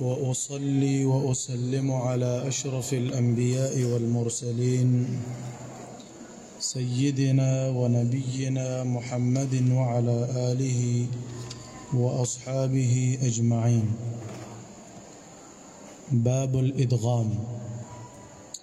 واصلي واسلم على اشرف الانبياء والمرسلين سيدنا ونبينا محمد وعلى اله واصحابه اجمعين باب الادغام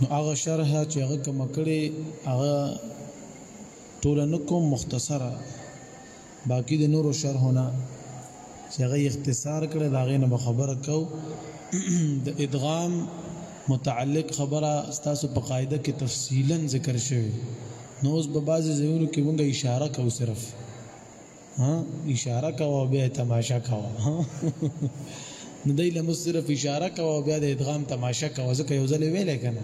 نو هغه شرح چې هغه کوم کړي هغه ټول نه کوم مختصره باقی د نورو شرحونه چې هغه اختصار کړي دا غینه به خبره کو د ادغام متعلق خبره ستاسو په قاعده کې تفصیلا ذکر شوی نو اوس به بعضی ځایونو کې مونږه اشاره کو صرف ها اشاره کوه او بیا تماشا کوه نو دای له مو صرف اشاره کوه او بیا د ادغام تماشا کوه ځکه یو ځل ویل کنه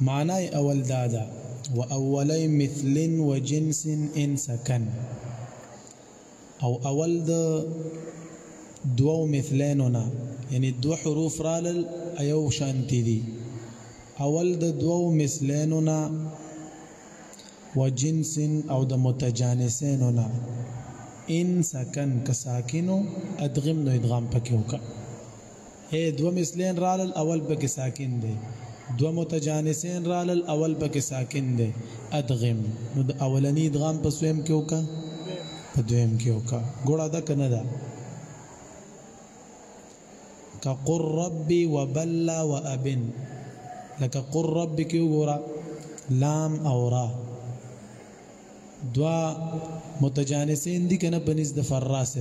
معنی اول دا ده و اولی مثل و جنس ان سکن او اول د دوو مثلینو نه یعنی دو حروف رالل ایو شانتی دی اول د دوو مثلینو نه و جنس او د متجانسینو نه ان سکن که ساکنو ادغم نو ادغام پکې وکړه اې دوه مثلین رالل اول پکې ساکن دی دوه متجانسین رالل اول پکې ساکن دی ادغم نو د اولنی ادغام په سویم کې وکا په دویم کې وکا ګوړه ده کنه ده که قر ربي وبلا وابن لکه قر رب کې وګوره لام او را دوا متجانسین دي کنه بنز د فراس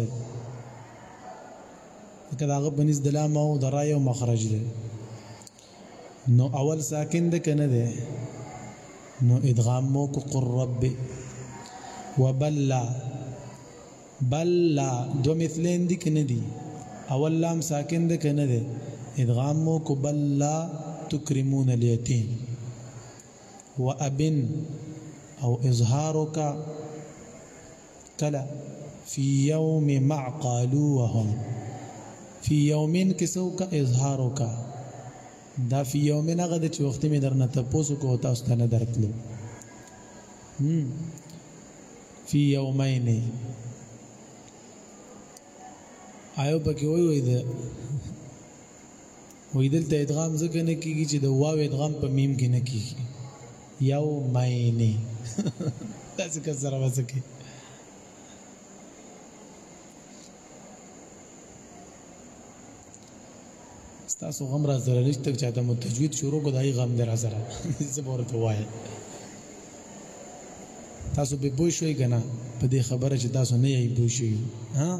ځکه دا غو بنز د لام او د را یو مخرج دی نو اول ساکن د کنه دی نو ادغام مو کو قر رب وبلا بلا دو مثلین دی کنه دی اول لام ساکن د کنه دی ادغام مو کو بلا تکرمون الیتیم وابن او اظهارک کله فی یوم مع قالو وهم فی یومین کې سو کا اظهار وکا دا فی یومین هغه د چې وخت می درنه تاسو کو تاسو ته نه درتلو فی یومین آیو پکې وای وای ده وای دلته ادغام ځکه نه کیږي چې د واو ادغام په میم کې نه کیږي یو مینه تاسو که سره وځکه تاسو غم را سره نشته چې دا متجوید شروع کو دای غم در سره زه ورته وایم تاسو به پوه شئ کنه په دې خبره چې تاسو نه یې پوه شئ ها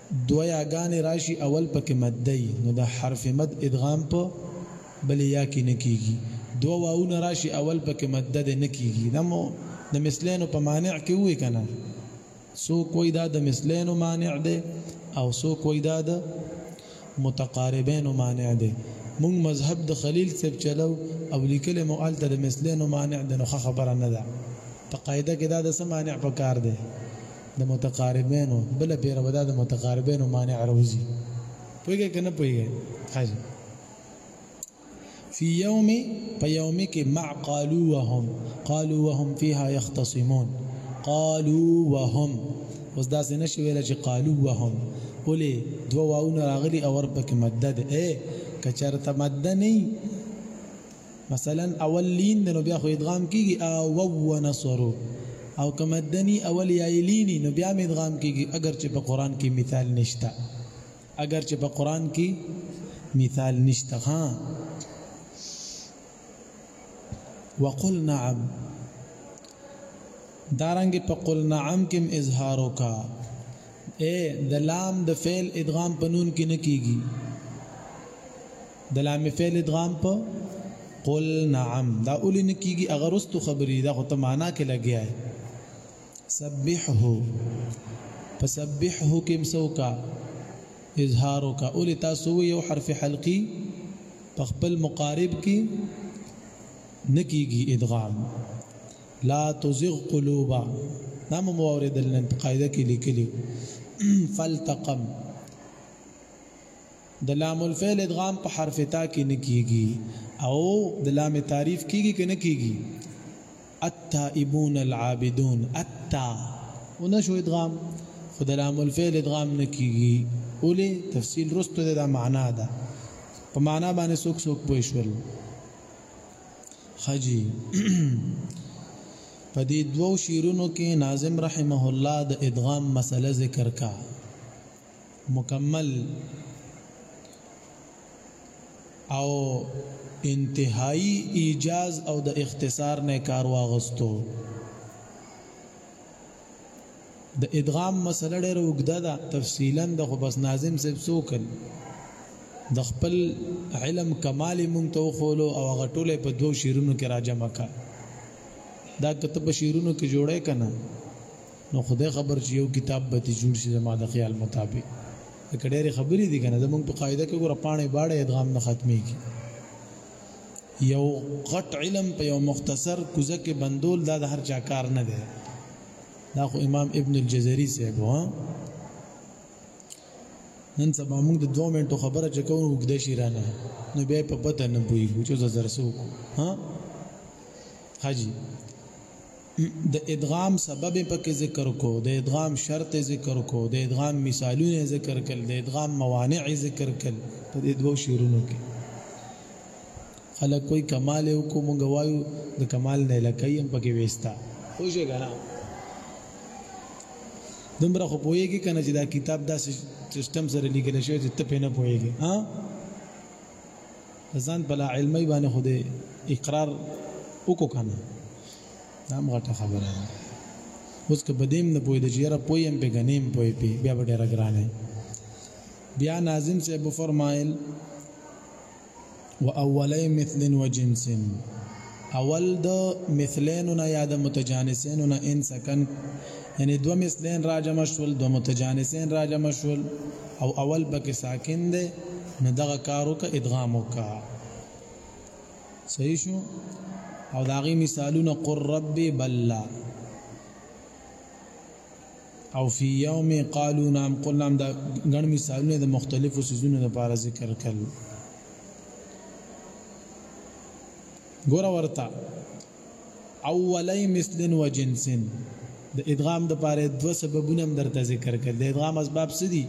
دوه ياګانې راشي اول پکې مد دی نو د حرف مد ادغام په بلې يا کې نه کېږي، دوه واوونه راشي اول پکې مد دی نه کېږي، دا مو د مثلينو په مانع کې ووې که نه؟ څوک وایي دا د مثلينو مانع دی او څوک وایي دا د متقاربینو مانع دی مونږ مذهب د خلیل صاحب چلو او لیکل مو الته د مثلینو مانع د نوخه خبره نه ده په قاعده کې دا د سم مانع په کار دی د متقاربینو بل پیره به دا د متقاربینو مانع روزي پوهیږئ که نه پوهیږئ حاجي فی یوم په یوم کې مع قالو وهم قالو وهم فیها یختصمون قالو وهم اوس داسې نشي ویل چې قالو وهم ولې دوه واونه راغلي او ور پکې مدد اے کچرته مدد نه مثلا اول لین دی نو بیا خو ادغام کیږي او و نصرو او که مدنی اول یا لینی نو بیا ادغام کیږي اگر چې په قران کې مثال نشته اگر چې په قران کې مثال نشته ها وقل نعم دارنګ په قل نعم کې اظهار وکا اے د لام د فعل ادغام پنون کې نه کیږي د لام فعل ادغام په قل نعم دا اولی نکیږي هغه رستو خبرې دا خو ته معنا کې لګیا یې سبحه فسبحه کم سوکا اظهار کا اولی تاسو یو حرف حلقی په خپل مقارب کې نکیږي ادغام لا تزغ قلوبا دا مو اوریدل نن په قاعده کې لیکلی فلتقم د لام الفعل ادغام په حرف تا کې نه کیږي او د لام تعریف کیږي که نه کیږي التائبون العابدون التا ونه شو ادغام خو د لام الفعل ادغام نه کیږي ولې تفصیل رستو د معنا ده په معنا باندې څوک څوک پوه شول خجی په دې دوو شیرونو کې ناظم رحمه الله د ادغام مسله ذکر کا مکمل او انتهایی ایجاز او د اختصار نه کار واغستو د ادغام مسله ډېر وګدا ده تفصیلا د خو بس ناظم صاحب سوکل د خپل علم کمال مونږ ته خولو او هغه ټوله په دوو شیرونو کې راجمع کا دا کتب شیرونو کې جوړه کنا نو خدای خبر چې یو کتاب به تی جوړ شي زما د خیال مطابق لکه ډېرې خبرې دي کنه زمونږ په قاعده کې ګوره پاڼې باړې ادغام نه ختميږي یو غټ علم په یو مختصر کوزه کې بندول دا د هر چا کار نه دی دا خو امام ابن الجزري صاحب و نن سبا موږ د 2 منټو خبره چې کوو وګد شي رانه نو بیا په پته نه پوي چې زه زرسو ها حاجی د ادغام سبب په کې ذکر کو د ادغام شرط ذکر کو د ادغام مثالونه ذکر کړل د ادغام موانع ذکر کړل په دې دوه شعرونو کې خلک کوئی کمال یو کو مونږ وایو د کمال نه لکې هم پکې وېستا خو شي کنه دومره خو پوهیږي کنه چې دا کتاب دا سیستم سره لیکل شوی چې ته په نه پوهیږي ها ځان په لا علمي باندې خو دې اقرار وکړو که نه دا هم غټه خبره ده اوس که په دې هم نه پوهېده چې یاره پوه یم پې که نه یم پوه پې بیا به ډېره ګرانه بیا ناظم صاحب وفرمایل و اولی مثل و جنس اول د مثلینو نه یا د متجانسینو نه ان سکن یعنی دو مثلین راجمع شول دو متجانسین راجمع شول او اول پکې ساکن دی نو دغه کارو که ادغام وکا صحیح شو او داغي مثالونه قر رب بلا او فی یوم قالو نام قل نام دا غن مثالونه د مختلفو سيزونو لپاره ذکر کړل ګوره ورته اولای مثل و جنس د ادغام د پاره دوه سببونه هم درته ذکر کړل د ادغام اسباب څه دي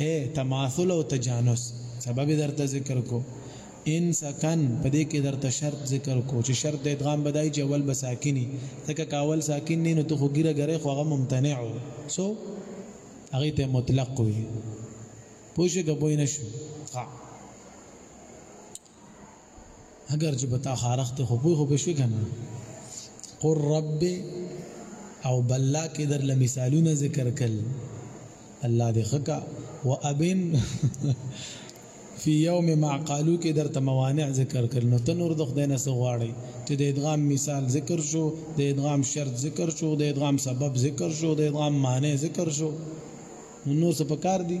اے تماثل او تجانس سبب درته ذکر کو ان سکن په دې کې درته شرط ذکر کو چې شرط د ادغام بدای چې اول بساکني ځکه کاول ساکن نه نو ته خو ګیره غره خو هغه ممتنع و سو هغه ته مطلق وي پوښګه بوینه شو ها اگر چې پتا خارخت خو په خو بشوي کنه قر رب او بلا کې در ل مثالونه ذکر کړل الله دې خکا وابن فی یوم معقالو کې درته موانع ذکر کړل نو ته نور د خدای نه سغواړي چې د ادغام مثال ذکر شو د ادغام شرط ذکر شو د ادغام سبب ذکر شو د ادغام معنی ذکر شو نو نور څه پکار دي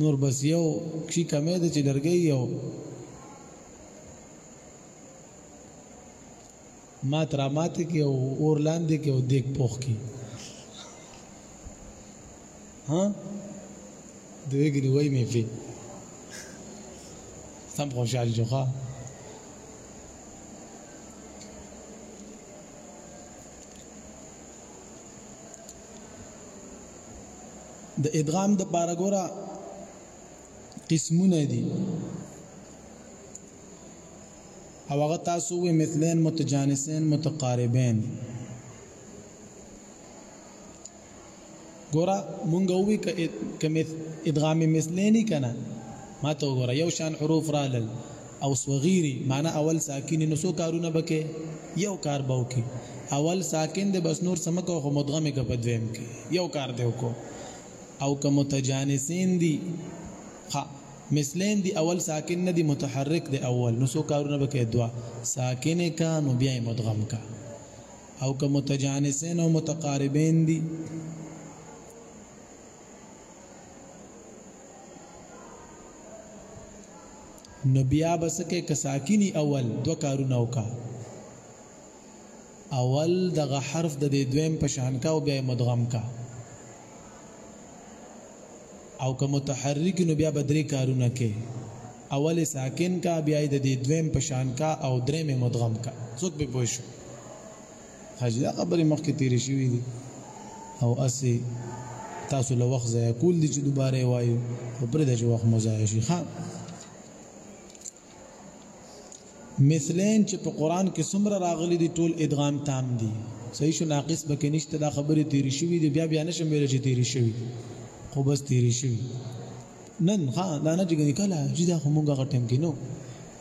نور بس یو کښي کمې ده چې لرګي یو مات را مات کې او اور لاندې کې او دیک پوخ کې ها دوی کې دوی مې فی سم خوشحال جوخه د ادغام د پاره ګوره قسمونه دي او هغه تاسو وي مثلین متجانسین متقاربین ګوره مونږ وی ک ادغام مثلینی کنه ما ته ګوره یو شان حروف رالل او صغیری معنی اول ساکینی نو څو کارونه به کې یو کار به وکي اول ساکن دی بس نور سمکو خو مدغمه که په دویم کې یو کار دی وکو او که متجانسین دی ها مثلین دی اول ساکن نه دی متحرک دی اول نو څو کارونه به کې دوا ساکن کا نو بیا مدغم کا او که متجانسین او متقاربین دی نو بیا به څه کې که ساکني اول دوه کارونه وکړه اول دغه حرف د دې دویم په شان کا او بیا یې مدغم کا او که متحرک نو بیا به درې کارونه کې اول ساکن کا بیا یې د دې دویم په شان کا او درې مې مدغم کا څوک به پوه شو حاجي دا خبرې مخکې تیرې شوي دي او اسې تاسو له وخت ضایع کول دي چې دوباره یې وایو خو پرېږده چې وخت مو ضایع شي ښه مثلین چې په قران کې څومره راغلي دي ټول ادغام تام دي صحیح شو ناقص پکې نشته دا خبرې تیرې شوي دي بیا بیا نشم ویلی چې تیرې شوي خو بس تیرې شوي نن ښه دا نه چې کله چې دا خو مونږ هغه ټایم کې نو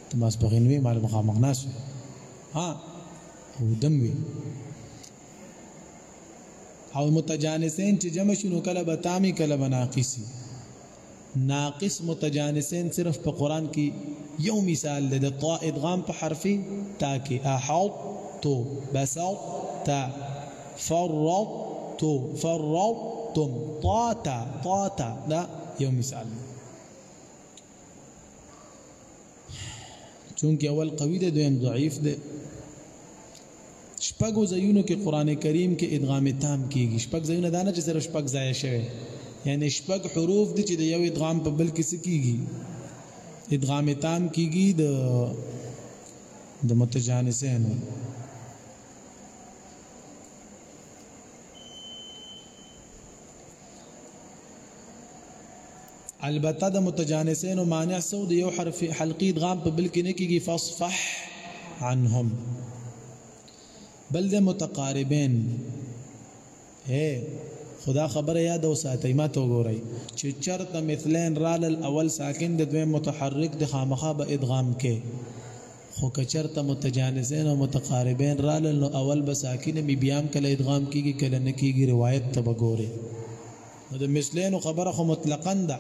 ته ماسپښین وې مال مخامخ ناست ها او دم وي او متجانسین چې جمع شنو کله به تامي کله به ناقصي ناقص متجانسین صرف په قران کې یو مثال د طا ادغام په حرف تا کې احط تو بسط تا فرط تو فرط تم طا تا طا تا دا یو مثال دی چونکه اول قوی دی دویم ضعیف دی شپږو ځایونو کې قران کریم کې ادغام تام کیږي شپږ ځایونه دا نه چې صرف شپږ ځای شوی یعنی شپږ حروف دي چې د یو ادغام په بل کې سکیږي ادغام تام کیږي د د متجانسین البته د متجانسینو مانع سو د یو حرف حلقی ادغام په بل کې نه کیږي فصفح عنهم بل د متقاربین اے خدا خبره یاد او ساتي ما ته وګورئ چې چرته مثلین رال الاول ساکن د دویم متحرک د خامخا به ادغام کې خو کچرته متجانسین او متقاربین رال نو اول به ساکن می بیام کله ادغام کیږي کله نه کیږي روایت ته وګورئ نو د مثلینو خبره خو مطلقاً ده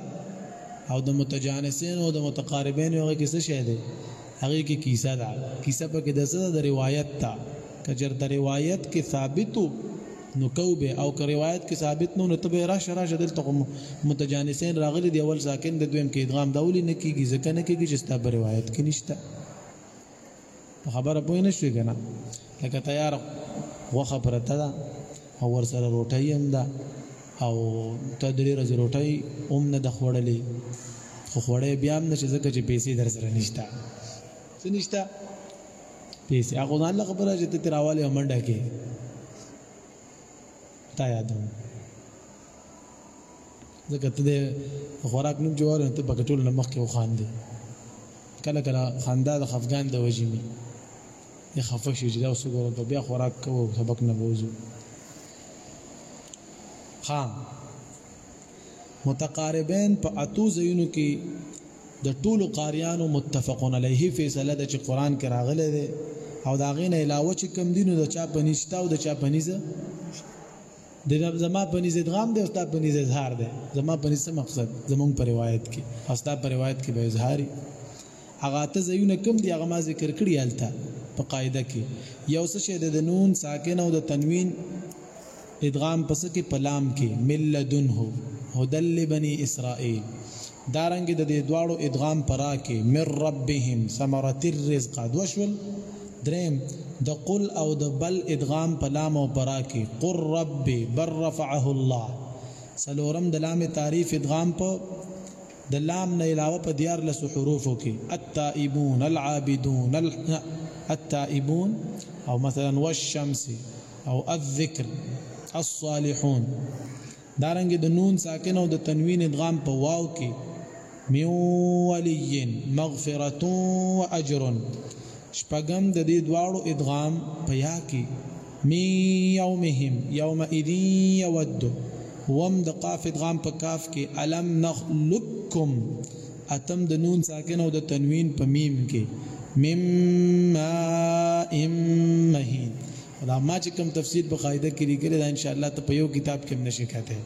او د متجانسین او د متقاربین هغه کیسه شه ده هغه کې کیسه ده کیسه په کې د څه د روایت ته کجر د روایت کې ثابتو نو کوبه او که روایت کې ثابت نو ته به راشه راشه دلته متجانسین راغلي دی اول ساکن د دویم کې ادغام دولي نه کیږي ځکه نه کیږي چې ستاسو روایت کې نشته په خبره پوه نه شوې کنه لکه تیار غوخه پرته ده او ور سره روټۍ هم ده او ته درې ورځې روټۍ هم نه د خوړلې خو خوړې بیا هم نشي ځکه چې پیسې در سره نشته څه نشته پیسې هغه ځان له خبره چې ته تراواله منډه کې تا یادوم ځکه ته د خوراک نوم جوار ته پکې ټول نه مخکې وخاندې کله کله خندا د خفګان د وجې وي د خفه شي چې دا اوس وګورم ته بیا خوراک کوو سبق نه بوزو ها متقاربین په اتو ځایونو کې د ټولو قاریانو متفقون علیه فیصله د چې قران کې راغلی دی او دا غینه علاوه چې کم دینو د چا پنيشتا او د چا پنيزه د زما په نيز ادغام دی او ستا په نيز اظهار دی زما په نيز مقصد زمونږ په روایت کې او ستا په روایت کې به اظهاري هغه ته زيونه کم دی هغه ما ذکر کړی حالته په قاعده کې یو څه شه د نون ساکن او د تنوین ادغام پس کې پلام کې ملذن هو هدل لبني اسرائيل دارنګه د دې دواړو ادغام په را کې، من ربهم، ثمرة الرزق، دوه شول، درېم، د قل او د بل ادغام په لام او په را کې، قل رب، بل رفعه الله، څلورم، د لام تعریف ادغام په، د لام نه علاوه، په دیارلسو حروفو کې، التائبون، العابدون، التائبون، او مثلا والشمس، او الذکر، الصالحون، دارنګه د نون ساکنه او د تنوین ادغام په واو کې من ولی مغفرة و اجر شپږم د دې دواړو ادغام په یا کې من یومهم یومئذ یود وم د قاف ادغام په کاف کې الم نخلقکم اتم د نون ساکن او د تنوین په میم کې مما ام مهین خو دا ما چې کوم تفسیر په قاعده کې لیکلی دا انشاءالله ته په یو کتاب کې هم نه شې کتای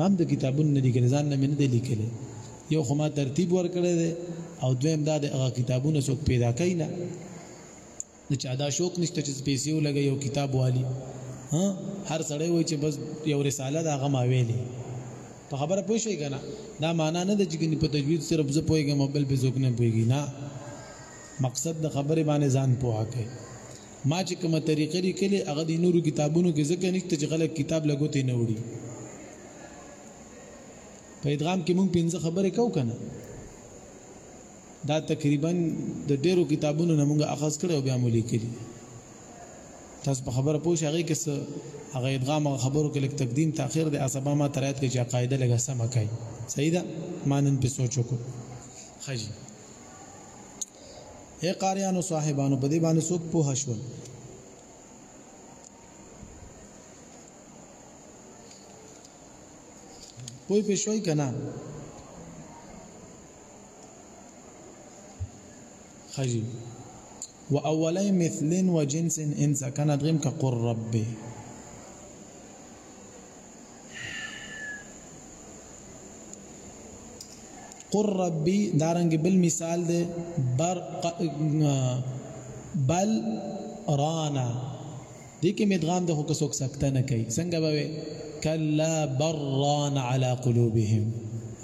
ما هم د کتابونو نه لیکلی ځان نه مې نه دی لیکلی یو خو ما ترتیب ورکړی دی او دویم دا د هغه کتابونه څوک پیدا کوي نه د چا دا شوق نشته چې پیسې ولګي یو کتاب والی ها هر سړی وایي چې بس یو رساله د هغه ما ویلې په خبره پوه شئ که نه دا معنا نه ده چې په تجوید صرف زه پوهېږم او بل به څوک نه پوهېږي نه مقصد د خبرې باندې ځان پوها کوي ما چې کومه طریقه لیکلې هغه د نورو کتابونو کې ځکه نشته چې خلک کتاب لګوتې نه وړي په ادغام کې مونږ پنځه خبرې کو کنه دا تقریبا د ډیرو کتابونو نه مونږه اخذ کړو بیا مو لیکلي تاسو په خبره پوه شئ هغه کې څه هغه ادغام هغه خبرو کې لک تقدیم تاخير د اسبا ما ترایت کې چې قاعده لګه سم کوي صحیح ده مانن په سوچو کو خجی اے قاریانو صاحبانو په دې باندې څوک پوه شول پوی پښوی کنا خجی و اولی مثل و جنس ان سکنت غم که قر ربی قر ربي دارنګ بل مثال دی بر بل رانا دې کې مدغام د هوک سوک سکته نه کوي څنګه به کلا بران على قلوبهم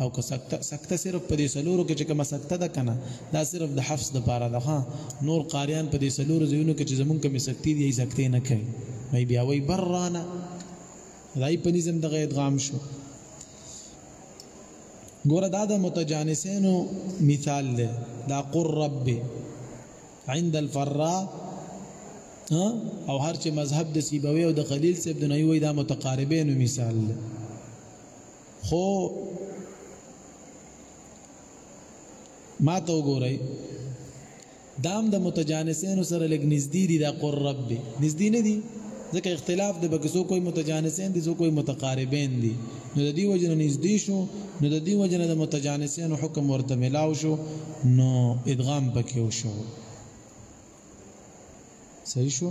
او که سکته سکته صرف په دې سلورو کې چې کومه سکته ده کنه دا صرف د حفظ د پاره ده ها نور قاریان په دې سلورو ځایونو کې چې زمونږ کومې سکتی دي سکته نه کوي مې بیا وای برانه دای په نظم دغه ادغام شو ګوره دا د متجانسینو مثال دی دا قر رب عند الفراء او هر چې مذهب د سیبوي او د خلیل صاحب د نوی دا متقاربینو مثال دی خو ما ته وګورئ دام د متجانسینو سره لګ نږدې دي دا قرب دی نږدې نه دي ځکه اختلاف د بکسو کوئی متجانسین دي څو کوئی متقاربین دي نو د دې وجنه نږدې شو نو د دې وجنه د متجانسین حکم ورته ملاو شو نو ادغام پکې وشو صحیح شو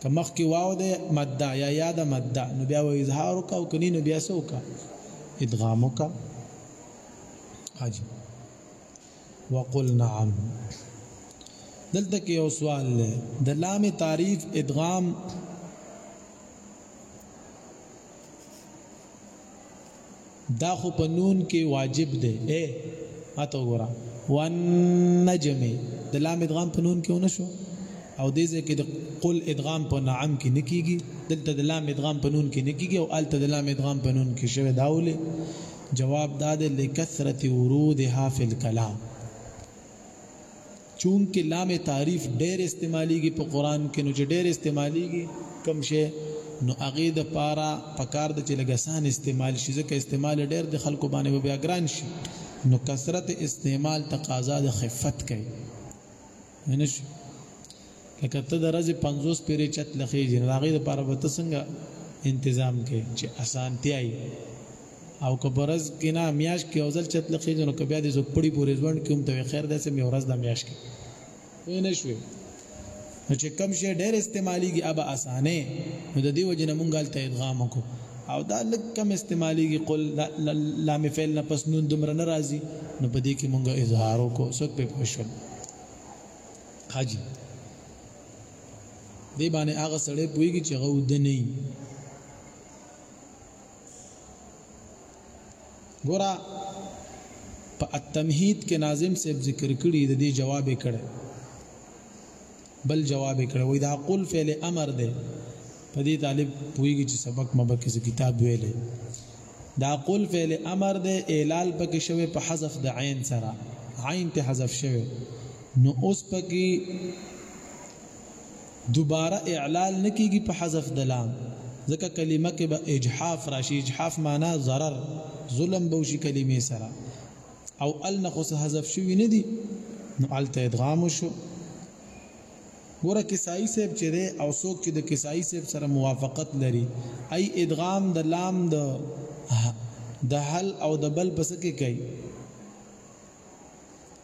که مخکې واو ده مده یا یا ده مده نو بیا و اظهار وکړه او کنی نو بیا څه وکړه ادغام وکړه حاجی وقل نعم دلته کې یو سوال دی د لام تعریف ادغام دا خو په نون کې واجب دی اے اته وګوره والنجم د لام ادغام په نون کې ونه شو او دې ځکه د قل ادغام په نعم کې نکېږي دلته د لام ادغام په نون کې نکېږي او الته د لام ادغام په نون کې شوی داولې جواب دا دی لکثرت ورودها فی الکلام چونکه لام تعریف ډیر استعمالیږي په قران کې نو چې ډیر استعمالیږي کم شي نو هغه د پاره پکار د چې لګسان استعمال شي ځکه استعمال ډیر د خلکو باندې بیا ګران شي نو کثرت استعمال تقاضا د خفت کوي نه شي لکه ته د ورځې 50 پیری چت لخې جن هغه د پاره به ته څنګه تنظیم کې چې اسانتیاي او که په ورځ کې نه میاشت کې یو ځل چې اطلقېږي نو که بیا د زوکپړي پورې ژوند کې هم ته وایې خیر دی چې مې ورځ ده میاشت کې پوه نه شوې نو چې کم شی ډېر استعمالیږي هغه به اسانه نو د دې وجې نه مونږ هلته ادغام وکړو او دا لږ کم استعمالیږي قل لام فعل نه پس نون دومره نه راځي نو په دې کې مونږ اظهار وکړو څوک پرې پوه شول حاجي دې باندې هغه سړی پوهېږي چې هغه اوده نه وي ګورا په التمهید کې ناظم صاحب ذکر کړی د دې جواب کړي بل جواب کړي وای دا قل فعل امر دی په دې طالب پویږي چې سبق مبه کې کتاب ویلې دا قل فعل امر دی اعلال پکې شوی په حذف د عین سره عین ته حذف شوی نو اوس پکې دوباره اعلال نه کیږي په حذف د لام ځکه کلمه کې به اجحاف راشي اجحاف معنا ضرر ظلم به وشي کلمې سره او ال نه خو حذف شوی نه دي نو ال ته ادغام شو ګوره کسائی صاحب چې دی او څوک چې د کسائی صاحب سره موافقت لري ای ادغام د لام د د حل او د بل پس کې کوي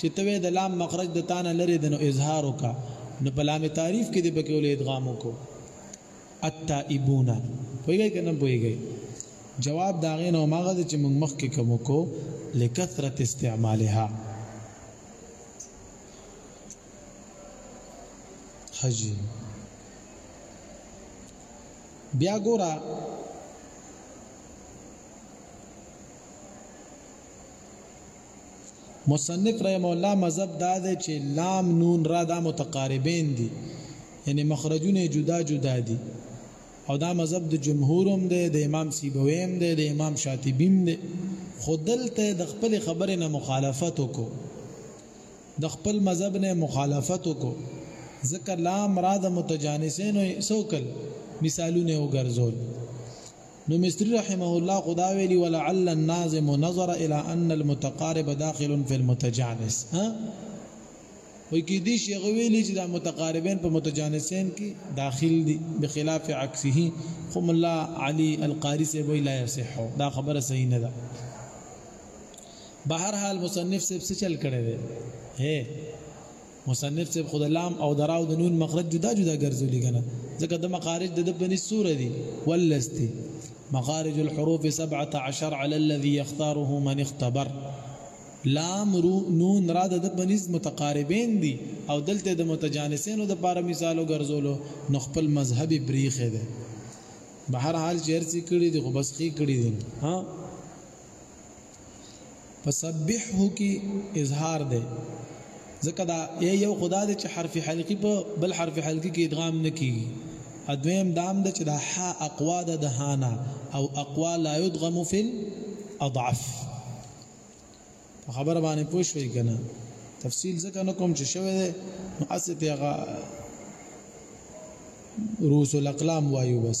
چه ته وې د لام مخرج د تانه لرې ده نو اظهار وکا نو په لام تعریف کې دې پکې ولې ادغام وکو التائبون پوهیږئ کنه پوهیږئ جواب دا غې نو ماغه چې موږ مخ کې کوم کو لکثرت استعمالها حجی بیا ګورا مصنف رحمه الله مذهب دا دی چې لام نون را دا متقاربین دي یعنی مخرجونه جدا جدا دي او دا مذهب د جمهور هم دی د امام سیبوی هم دی د امام شاطبی هم دی خو دلته د خپل خبرې نه مخالفت وکړو د خپل مذهب نه مخالفت وکړو ځکه لام را د متجانسینو سوکل مثالونه وګرځول نو مصري رحمه الله خو دا ویلي، ولعل الناظم نظر الی ان المتقارب داخل فی المتجانس، ها؟ وایي کیدای شي هغه ویلي چې دا متقاربین په متجانسین کې داخل دي بخلاف عکسه خو ملا علي القاري صاحب وایي لا یصح دا خبره صحیح نه ده بهر حال مصنف صاحب څه چل کړی دی هه مصنف صاحب خود لام او دراو د نون مخرج جدا جدا ګرځولي کنه ځکه د مخارج د د بني سوره دي ولستي مخارج الحروف 17 على الذي يختاره من اختبر لام رو نون را د بنیز متقاربین دي او دلته د متجانسینو د پاره مثالو ګرځولو نو خپل مذهب بریخه ده بهر حال چیرڅ کړي دي خو بس خې کړي دي ها په سبحه کې اظهار دی ځکه دا یو خدا دی چې حرف حلقي په بل حرف حلقي کې ادغام نه کیږي ادویم دام د چې دا ح اقوا د دهانا او اقوا لا يدغم في الاضعف خبر باندې پوه شوي کنه تفصیل ځکه نه کوم چې شوی دی نو اسې ته هغه رؤوس الاقلام وایو بس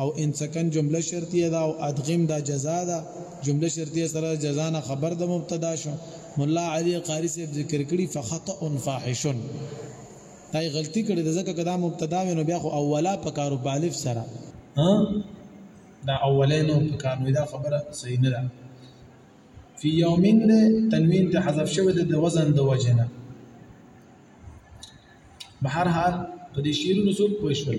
او ان سکن جمله شرطیه ده او ادغم دا جزا ده جمله شرطیه سره جزا نه خبر د مبتدا شو مولا علی قاری صاحب ذکر کړي فخطا فاحش دا غلطی کړي د ځکه کدا مبتدا ونه بیا خو اوله پکارو بالف سره ها دا اولینو پکار نو دا خبره صحیح نه ده فی یومین ده تنوین ته حذف شوی د وزن د وجنه بهر حال په دې شیرونو څوک پوښول